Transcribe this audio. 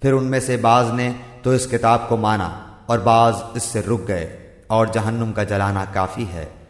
پھر ان میں سے بعض نے تو اس کتاب کو مانا اور بعض اس سے رک گئے اور جہنم کا جلانا کافی ہے۔